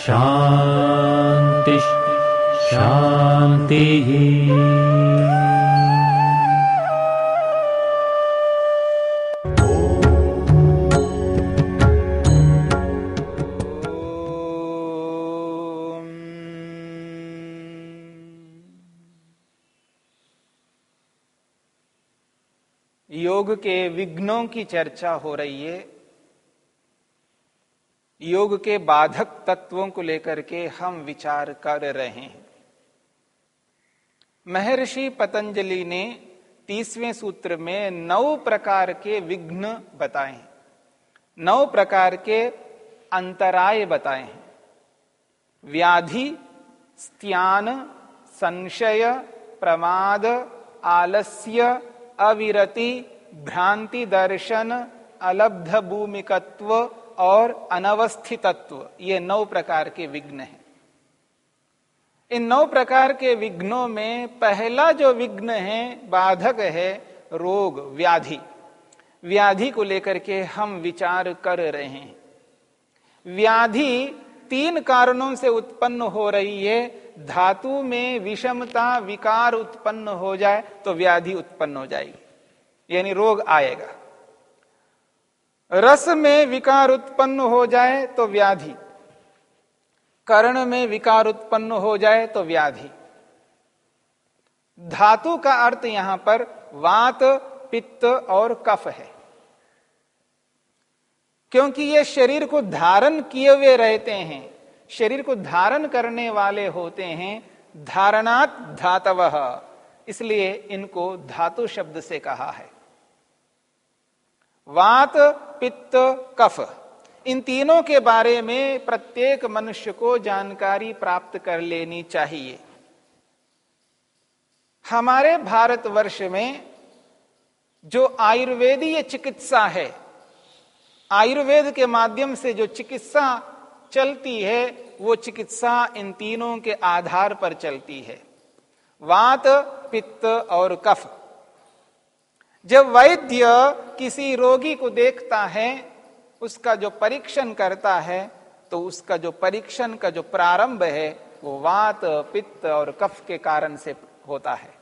शान्तिः शान्तिः योग के विघ्नों की चर्चा हो रही है। योग के बाधक तत्वों को लेकर के हम विचार कर रहे हैं। महर्षि पतंजलि ने तीसवें सूत्र में नौ प्रकार के विघ्न बताए हैं। नौ प्रकार के अंतराय बताए हैं। व्याधि, स्त्यान, संशय, प्रमाद, आलस्य, अविरति, भ्रांति दर्शन, अलब्ध भूमिकत्व और अनवस्थितत्व, ये नौ प्रकार के विघ्न हैं। इन नौ प्रकार के विघ्नों में पहला जो विघ्न है, बाधक है, रोग, व्याधि। व्याधि को लेकर के हम विचार कर रहे हैं। व्याधि तीन कारणों से उत्पन्न हो रही है। धातु में विषमता, विकार उत्पन्न हो जाए तो व्याधि उत्पन्न हो जाएगी। यानी रोग आएगा। रस में विकार उत्पन्न हो जाए तो व्याधि। कर्ण में विकार उत्पन्न हो जाए तो व्याधि। धातु का अर्थ यहाँ पर वात, पित्त और कफ है। क्योंकि ये शरीर को धारण किए हुए रहते हैं, शरीर को धारण करने वाले होते हैं धारणात धातव। इसलिए इनको धातु शब्द से कहा है। वात पित्त कफ। इन तीनों के बारे में प्रत्येक मनुष्य को जानकारी प्राप्त कर लेनी चाहिए। हमारे भारतवर्ष में जो आयुर्वेदीय चिकित्सा है, आयुर्वेद के माध्यम से जो चिकित्सा चलती है, वो चिकित्सा इन तीनों के आधार पर चलती है। वात, पित्त और कफ। जब वैद्य किसी रोगी को देखता है, उसका जो परीक्षण करता है तो उसका जो परीक्षण का जो प्रारंभ है, वो वात, पित्त और कफ के कारण से होता है।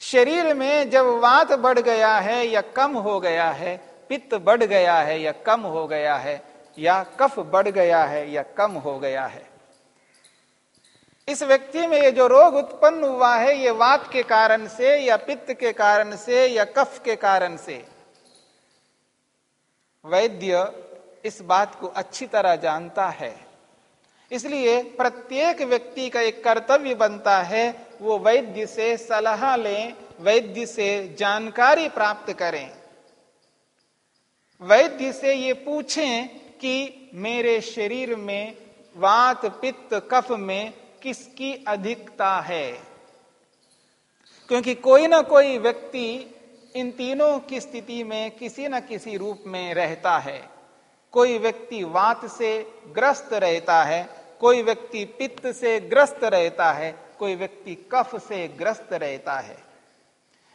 शरीर में जब वात बढ़ गया है या कम हो गया है, पित्त बढ़ गया है या कम हो गया है, या कफ बढ़ गया है या कम हो गया है इस व्यक्ति में ये जो रोग उत्पन्न हुआ है, ये वात के कारण से, या पित्त के कारण से, या कफ के कारण से? वैद्य इस बात को अच्छी तरह जानता है। इसलिए प्रत्येक व्यक्ति का एक कर्तव्य बनता है, वो वैद्य से सलाह लें, वैद्य से जानकारी प्राप्त करें। वैद्य से ये पूछें कि मेरे शरीर में, वात, पित्त, कफ में किसकी अधिकता है? क्योंकि कोई ना कोई व्यक्ति इन तीनों की स्थिति में किसी न किसी रूप में रहता है। कोई व्यक्ति वात से ग्रस्त रहता है, कोई व्यक्ति पित्त से ग्रस्त रहता है, कोई व्यक्ति कफ से ग्रस्त रहता है।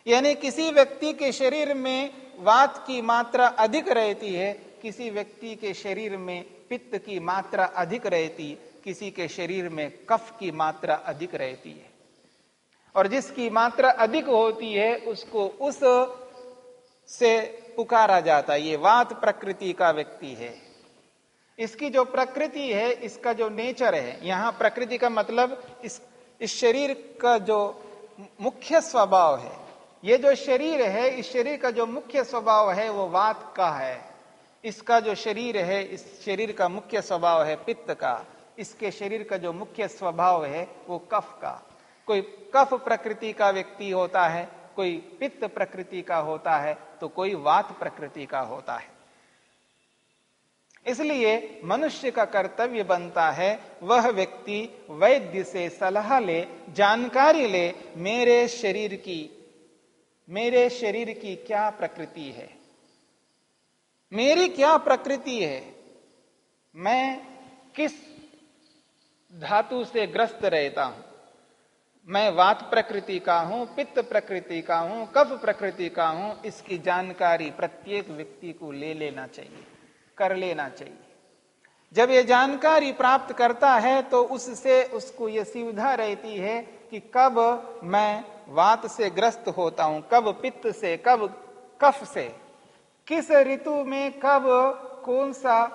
यानी किसी व्यक्ति के शरीर में वात की मात्रा अधिक रहती है, किसी व्यक्ति के शरीर में पित्त की मात्रा अधिक रहती किसी के शरीर में कफ की मात्रा अधिक रहती है। और जिसकी मात्रा अधिक होती है, उसको उस से पुकारा जाता है। ये वात प्रकृति का व्यक्ति है। इसकी जो प्रकृति है, इसका जो नेचर है, यहाँ प्रकृति का मतलब इस इस शरीर का जो मुख्य स्वभाव है। ये जो शरीर है, इस शरीर का जो मुख्य स्वभाव है, वो वात का है। इसका जो शरीर है, इस शरीर का मुख्य स्वभाव है पित्त का। इसके शरीर का जो मुख्य स्वभाव है, वो कफ का। कोई कफ प्रकृति का व्यक्ति होता है, कोई पित्त प्रकृति का होता है तो कोई वात प्रकृति का होता है। इसलिए मनुष्य का कर्तव्य बनता है, वह व्यक्ति वैद्य से सलाह ले, जानकारी ले, मेरे शरीर की, मेरे शरीर की क्या प्रकृति है? मेरी क्या प्रकृति है? मैं किस धातु से ग्रस्त रहता हूँ। मैं वात प्रकृति का हूँ, पित्त प्रकृति का हूँ, कफ प्रकृति का हूँ, इसकी जानकारी प्रत्येक व्यक्ति को ले लेना चाहिए, कर लेना चाहिए। जब ये जानकारी प्राप्त करता है तो उससे उसको ये सुविधा रहती है कि कब मैं वात से ग्रस्त होता हूँ, कब पित्त से, कब कफ से। किस ऋतु में कब कौन सा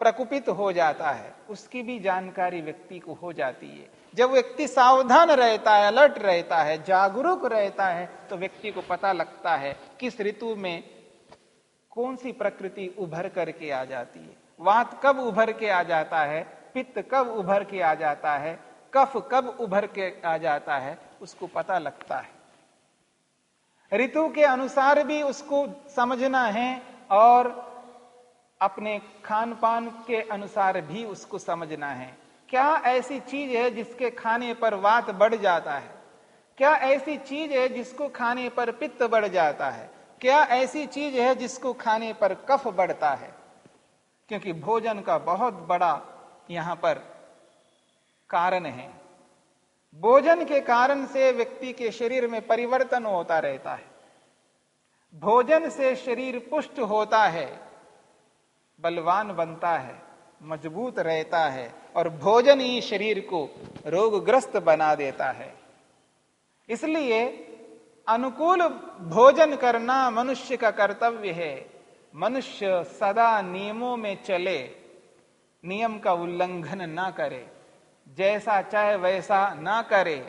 प्रकुपित हो जाता है, उसकी भी जानकारी व्यक्ति को हो जाती है। जब व्यक्ति सावधान रहता है, अलर्ट रहता है, जागरूक रहता है तो व्यक्ति को पता लगता है किस ऋतु में कौन सी प्रकृति उभर करके आ जाती है। वात कब उभर के आ जाता है, पित्त कब उभर के आ जाता है, कफ कब उभर के आ जाता है, उसको पता लगता है। ऋतु के अनुसार भी उसको समझना है और अपने खान पान के अनुसार भी उसको समझना है। क्या ऐसी चीज़ है जिसके खाने पर वात बढ़ जाता है? क्या ऐसी चीज़ है जिसको खाने पर पित्त बढ़ जाता है? क्या ऐसी चीज़ है जिसको खाने पर कफ बढ़ता है? क्योंकि भोजन का बहुत बड़ा यहाँ पर कारण है। भोजन के कारण से व्यक्ति के शरीर में परिवर्तन होता रहता है। भोजन से शरीर पुष्ट होता है। बलवान बनता है, मज़बूत रहता है और भोजन ही शरीर को रोगग्रस्त बना देता है। इसलिए अनुकूल भोजन करना मनुष्य का कर्तव्य है। मनुष्य सदा नियमों में चले, नियम का उल्लंघन ना करे, जैसा चाहे वैसा ना करे।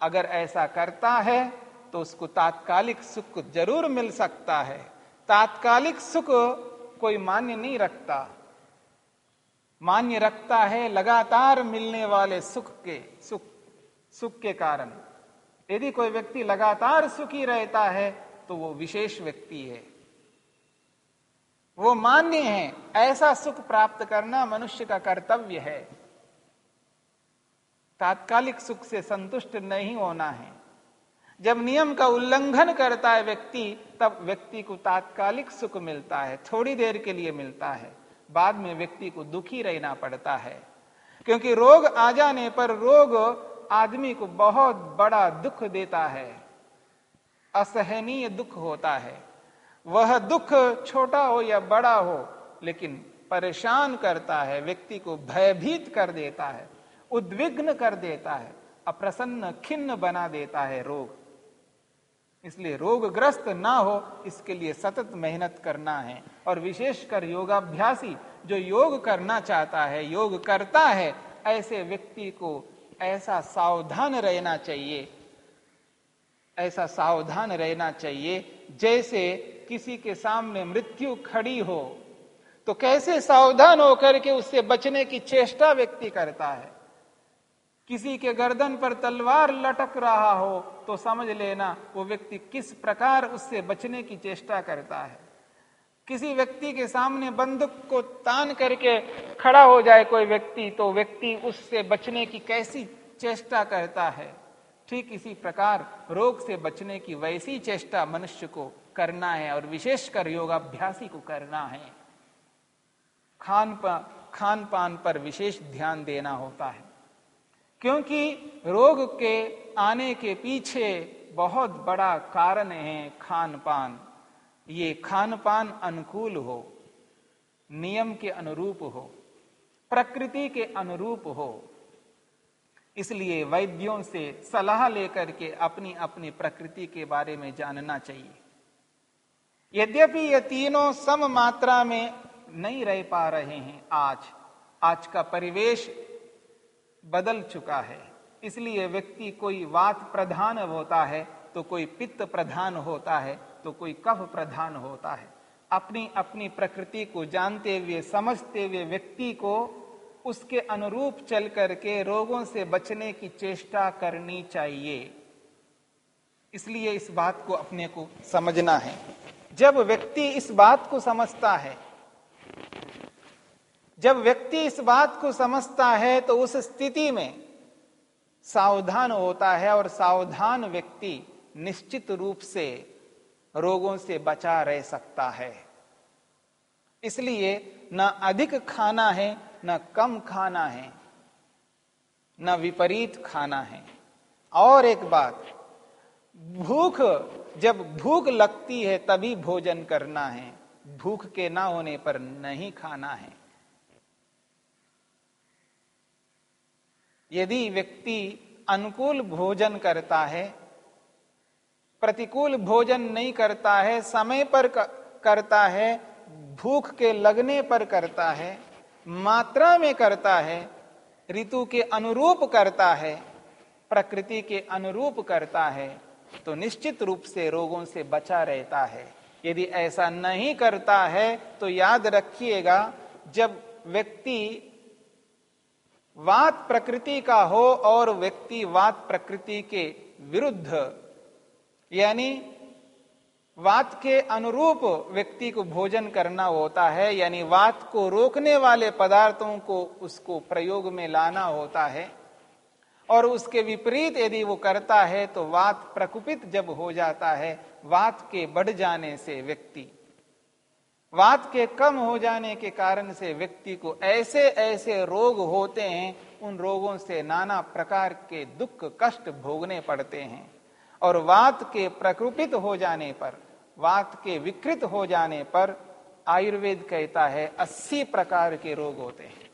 अगर ऐसा करता है तो उसको तात्कालिक सुख ज़रूर मिल सकता है। तात्कालिक सुख कोई मान्य नहीं रखता। मान्य रखता है लगातार मिलने वाले सुख के, सुख सुख के कारण। यदि कोई व्यक्ति लगातार सुखी रहता है तो वो विशेष व्यक्ति है। वो मान्य है, ऐसा सुख प्राप्त करना मनुष्य का कर्तव्य है। तात्कालिक सुख से संतुष्ट नहीं होना है। जब नियम का उल्लंघन करता है व्यक्ति, तब व्यक्ति को तात्कालिक सुख मिलता है, थोड़ी देर के लिए मिलता है। बाद में व्यक्ति को दुखी रहना पड़ता है। क्योंकि रोग आ जाने पर रोग आदमी को बहुत बड़ा दुख देता है। असहनीय दुख होता है। वह दुख छोटा हो या बड़ा हो, लेकिन परेशान करता है, व्यक्ति को भयभीत कर देता है, उद्विग्न कर देता है, अप्रसन्न खिन्न बना देता है रोग। इसलिए रोगग्रस्त ना हो, इसके लिए सतत मेहनत करना है। और विशेषकर योगाभ्यासी जो योग करना चाहता है, योग करता है, ऐसे व्यक्ति को ऐसा सावधान रहना चाहिए। ऐसा सावधान रहना चाहिए, जैसे किसी के सामने मृत्यु खड़ी हो। तो कैसे सावधान होकर के उससे बचने की चेष्टा व्यक्ति करता है? किसी के गर्दन पर तलवार लटक रहा हो तो समझ लेना वो व्यक्ति किस प्रकार उससे बचने की चेष्टा करता है। किसी व्यक्ति के सामने बंदूक को तान करके खड़ा हो जाए कोई व्यक्ति तो व्यक्ति उससे बचने की कैसी चेष्टा करता है? ठीक इसी प्रकार रोग से बचने की वैसी चेष्टा मनुष्य को करना है और विशेषकर योगाभ्यासी को करना है। खान पा, खान पान पर विशेष ध्यान देना होता है। क्योंकि रोग के आने के पीछे बहुत बड़ा कारण है खान पान ये खान पान अनुकूल हो, नियम के अनुरूप हो, प्रकृति के अनुरूप हो। इसलिए वैद्यों से सलाह लेकर के अपनी अपनी प्रकृति के बारे में जानना चाहिए। यद्यपि ये तीनों सम मात्रा में नहीं रह पा रहे हैं आज आज का परिवेश बदल चुका है। इसलिए व्यक्ति कोई वात प्रधान होता है तो कोई पित्त प्रधान होता है तो कोई कफ प्रधान होता है। अपनी अपनी प्रकृति को जानते हुए, समझते हुए व्यक्ति को उसके अनुरूप चल करके रोगों से बचने की चेष्टा करनी चाहिए। इसलिए इस बात को अपने को समझना है। जब व्यक्ति इस बात को समझता है जब व्यक्ति इस बात को समझता है तो उस स्थिति में सावधान होता है और सावधान व्यक्ति निश्चित रूप से रोगों से बचा रह सकता है। इसलिए न अधिक खाना है, न कम खाना है, न विपरीत खाना है। और एक बात, भूख, जब भूख लगती है तभी भोजन करना है। भूख के ना होने पर नहीं खाना है। यदि व्यक्ति अनुकूल भोजन करता है, प्रतिकूल भोजन नहीं करता है, समय पर करता है, भूख के लगने पर करता है, मात्रा में करता है, ऋतु के अनुरूप करता है, प्रकृति के अनुरूप करता है तो निश्चित रूप से रोगों से बचा रहता है। यदि ऐसा नहीं करता है तो याद रखिएगा, जब व्यक्ति वात प्रकृति का हो और व्यक्ति वात प्रकृति के विरुद्ध। यानी वात के अनुरूप व्यक्ति को भोजन करना होता है, यानी वात को रोकने वाले पदार्थों को उसको प्रयोग में लाना होता है। और उसके विपरीत यदि वो करता है तो वात प्रकुपित जब हो जाता है, वात के बढ़ जाने से व्यक्ति वात के कम हो जाने के कारण से व्यक्ति को ऐसे ऐसे रोग होते हैं, उन रोगों से नाना प्रकार के दुख, कष्ट भोगने पड़ते हैं। और वात के प्रकृपित हो जाने पर, वात के विकृत हो जाने पर आयुर्वेद कहता है, अस्सी प्रकार के रोग होते हैं।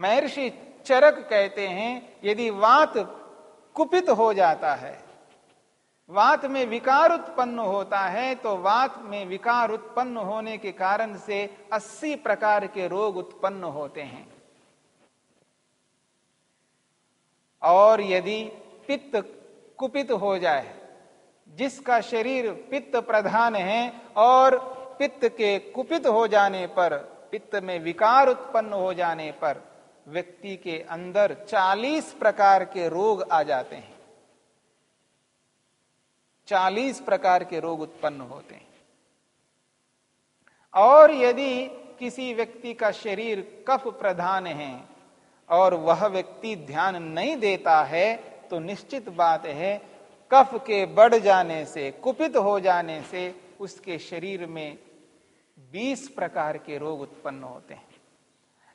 महर्षि चरक कहते हैं, यदि वात कुपित हो जाता है वात में विकार उत्पन्न होता है तो वात में विकार उत्पन्न होने के कारण से 80 प्रकार के रोग उत्पन्न होते हैं। और यदि पित्त कुपित हो जाए, जिसका शरीर पित्त प्रधान है और पित्त के कुपित हो जाने पर, पित्त में विकार उत्पन्न हो जाने पर, व्यक्ति के अंदर 40 प्रकार के रोग आ जाते हैं। चालीस प्रकार के रोग उत्पन्न होते हैं। और यदि किसी व्यक्ति का शरीर कफ प्रधान है और वह व्यक्ति ध्यान नहीं देता है तो निश्चित बात है, कफ के बढ़ जाने से, कुपित हो जाने से उसके शरीर में 20 प्रकार के रोग उत्पन्न होते हैं।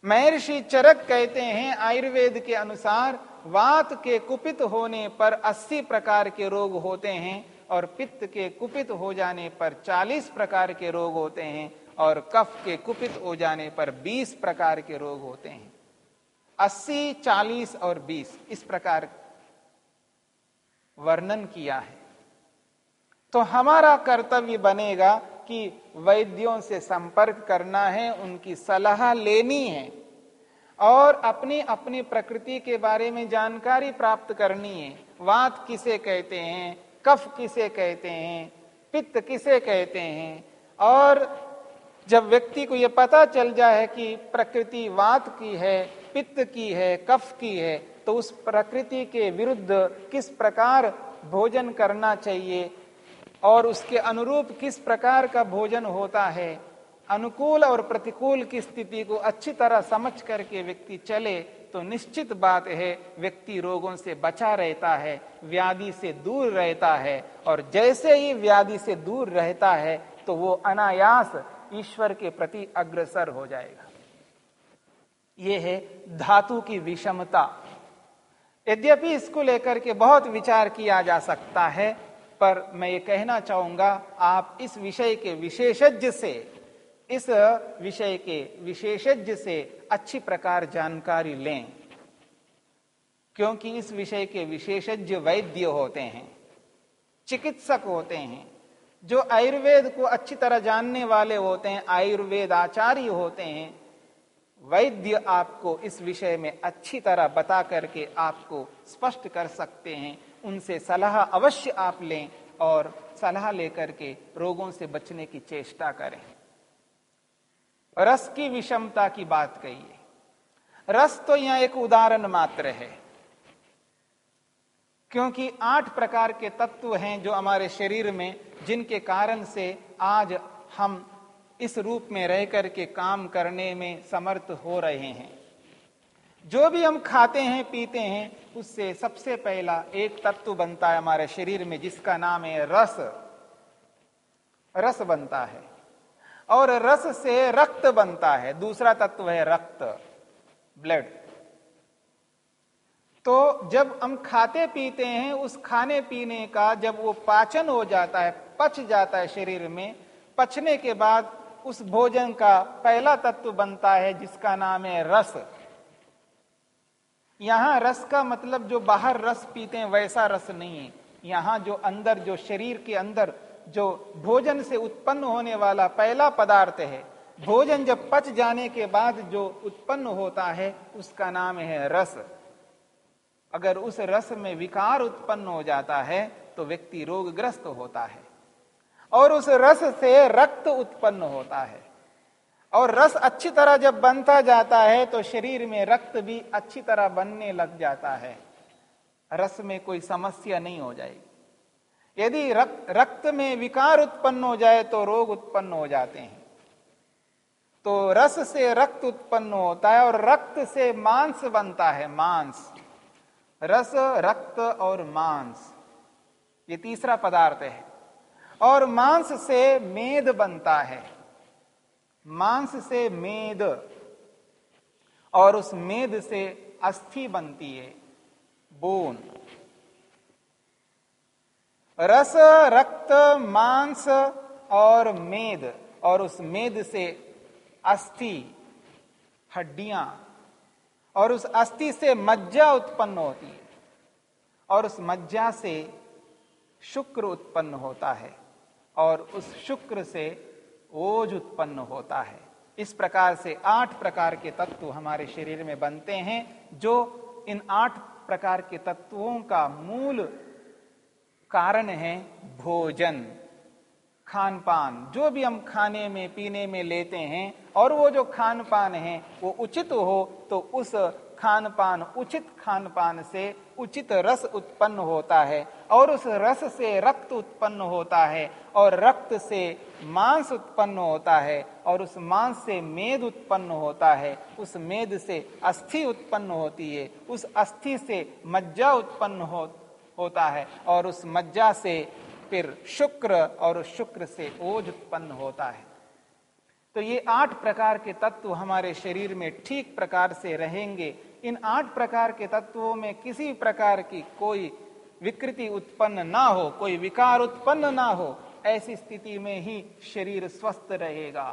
महर्षि चरक कहते हैं, आयुर्वेद के अनुसार वात के कुपित होने पर 80 प्रकार के रोग होते हैं और पित्त के कुपित हो जाने पर 40 प्रकार के रोग होते हैं और कफ के कुपित हो जाने पर 20 प्रकार के रोग होते हैं। 80, 40 और 20 इस प्रकार वर्णन किया है। तो हमारा कर्तव्य बनेगा कि वैद्यों से संपर्क करना है उनकी सलाह लेनी है और अपनी अपनी प्रकृति के बारे में जानकारी प्राप्त करनी है। वात किसे कहते हैं? कफ किसे कहते हैं, पित्त किसे कहते हैं, और जब व्यक्ति को यह पता चल जाए कि प्रकृति वात की है, पित्त की है, कफ की है तो उस प्रकृति के विरुद्ध किस प्रकार भोजन करना चाहिए और उसके अनुरूप किस प्रकार का भोजन होता है अनुकूल और प्रतिकूल की स्थिति को अच्छी तरह समझ करके व्यक्ति चले तो निश्चित बात है, व्यक्ति रोगों से बचा रहता है, व्याधि से दूर रहता है और जैसे ही व्याधि से दूर रहता है तो वो अनायास ईश्वर के प्रति अग्रसर हो जाएगा। ये है धातु की विषमता। यद्यपि इसको लेकर के बहुत विचार किया जा सकता है, पर मैं ये कहना चाहूँगा, आप इस विषय के विशेषज्ञ से इस विषय के विशेषज्ञ से अच्छी प्रकार जानकारी लें, क्योंकि इस विषय के विशेषज्ञ वैद्य होते हैं, चिकित्सक होते हैं, जो आयुर्वेद को अच्छी तरह जानने वाले होते हैं, आयुर्वेद आचार्य होते हैं, वैद्य आपको इस विषय में अच्छी तरह बता करके आपको स्पष्ट कर सकते हैं। उनसे सलाह अवश्य आप लें और सलाह लेकर के रोगों से बचने की चेष्टा करें। रस की विषमता की बात कही रस तो यहाँ एक उदाहरण मात्र है। क्योंकि आठ प्रकार के तत्व हैं जो हमारे शरीर में, जिनके कारण से आज हम इस रूप में रह करके काम करने में समर्थ हो रहे हैं। जो भी हम खाते हैं, पीते हैं, उससे सबसे पहला एक तत्व बनता है हमारे शरीर में, जिसका नाम है रस। रस बनता है। और रस से रक्त बनता है। दूसरा तत्व है रक्त, ब्लड। तो जब हम खाते पीते हैं, उस खाने पीने का जब वो पाचन हो जाता है, पच जाता है शरीर में, पचने के बाद उस भोजन का पहला तत्व बनता है, जिसका नाम है रस। यहाँ रस का मतलब जो बाहर रस पीते हैं, वैसा रस नहीं है। यहाँ जो अंदर, जो शरीर के अंदर जो भोजन से उत्पन्न होने वाला पहला पदार्थ है, भोजन जब पच जाने के बाद जो उत्पन्न होता है, उसका नाम है रस। अगर उस रस में विकार उत्पन्न हो जाता है तो व्यक्ति रोगग्रस्त होता है। और उस रस से रक्त उत्पन्न होता है। और रस अच्छी तरह जब बनता जाता है तो शरीर में रक्त भी अच्छी तरह बनने लग जाता है। रस में कोई समस्या नहीं हो जाएगी। यदि रक्त रक्त में विकार उत्पन्न हो जाए तो रोग उत्पन्न हो जाते हैं। तो रस से रक्त उत्पन्न होता है और रक्त से मांस बनता है, मांस। रस, रक्त और मांस, ये तीसरा पदार्थ है। और मांस से मेद बनता है। मांस से मेद और उस मेद से अस्थि बनती है, बोन। रस, रक्त, मांस और मेद, और उस मेद से अस्थि, हड्डियाँ, और उस अस्थि से मज्जा उत्पन्न होती है, और उस मज्जा से शुक्र उत्पन्न होता है, और उस शुक्र से ओज उत्पन्न होता है। इस प्रकार से आठ प्रकार के तत्व हमारे शरीर में बनते हैं, जो इन आठ प्रकार के तत्वों का मूल कारण है भोजन खान पान जो भी हम खाने में पीने में लेते हैं और वो जो खान पान है वो उचित हो तो उस खान पान उचित खान पान से उचित रस उत्पन्न होता है और उस रस से रक्त उत्पन्न होता है और रक्त से मांस उत्पन्न होता है और उस मांस से मेद उत्पन्न होता है। उस मेद से अस्थि उत्पन्न होती है। उस अस्थि से मज्जा उत्पन्न हो, होता है और उस मज्जा से फिर शुक्र और उस शुक्र से ओझ उत्पन्न होता है। तो ये आठ प्रकार के तत्व हमारे शरीर में ठीक प्रकार से रहेंगे। इन आठ प्रकार के तत्वों में किसी प्रकार की कोई विकृति उत्पन्न ना हो, कोई विकार उत्पन्न ना हो, ऐसी स्थिति में ही शरीर स्वस्थ रहेगा।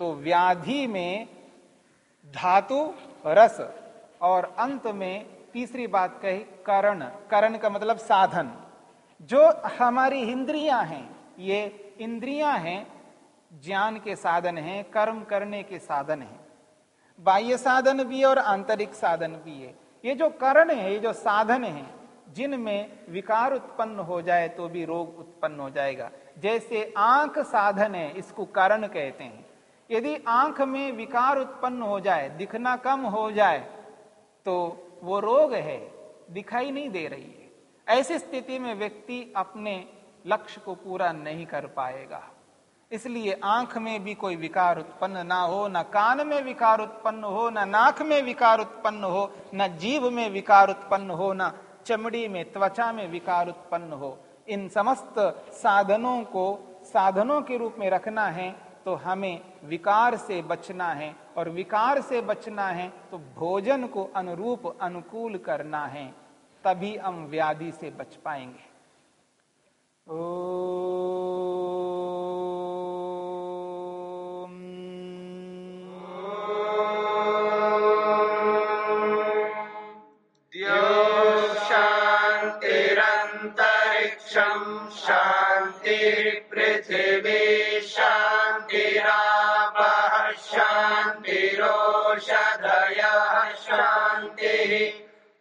तो व्याधि में धातु, रस और अंत में तीसरी बात कही, करण। करण का मतलब साधन। जो हमारी इंद्रियाँ हैं, ये इंद्रियाँ हैं, ज्ञान के साधन हैं, कर्म करने के साधन हैं। बाह्य साधन भी और आंतरिक साधन भी है। ये जो करण है, ये जो साधन है, जिनमें विकार उत्पन्न हो जाए तो भी रोग उत्पन्न हो जाएगा। जैसे आँख साधन है, इसको कारण कहते हैं। यदि आँख में विकार उत्पन्न हो जाए, दिखना कम हो जाए तो वो रोग है, दिखाई नहीं दे रही है। ऐसी स्थिति में व्यक्ति अपने लक्ष्य को पूरा नहीं कर पाएगा। इसलिए आँख में भी कोई विकार उत्पन्न ना हो, ना कान में विकार उत्पन्न हो, न नाक में विकार उत्पन्न हो, न जीव में विकार उत्पन्न हो, ना चमड़ी में, त्वचा में विकार उत्पन्न हो। इन समस्त साधनों को, साधनों के रूप में रखना है तो हमें विकार से बचना है और विकार से बचना है तो भोजन को अनुरूप अनुकूल करना है, तभी हम व्याधि से बच पाएँगे। ओ शांति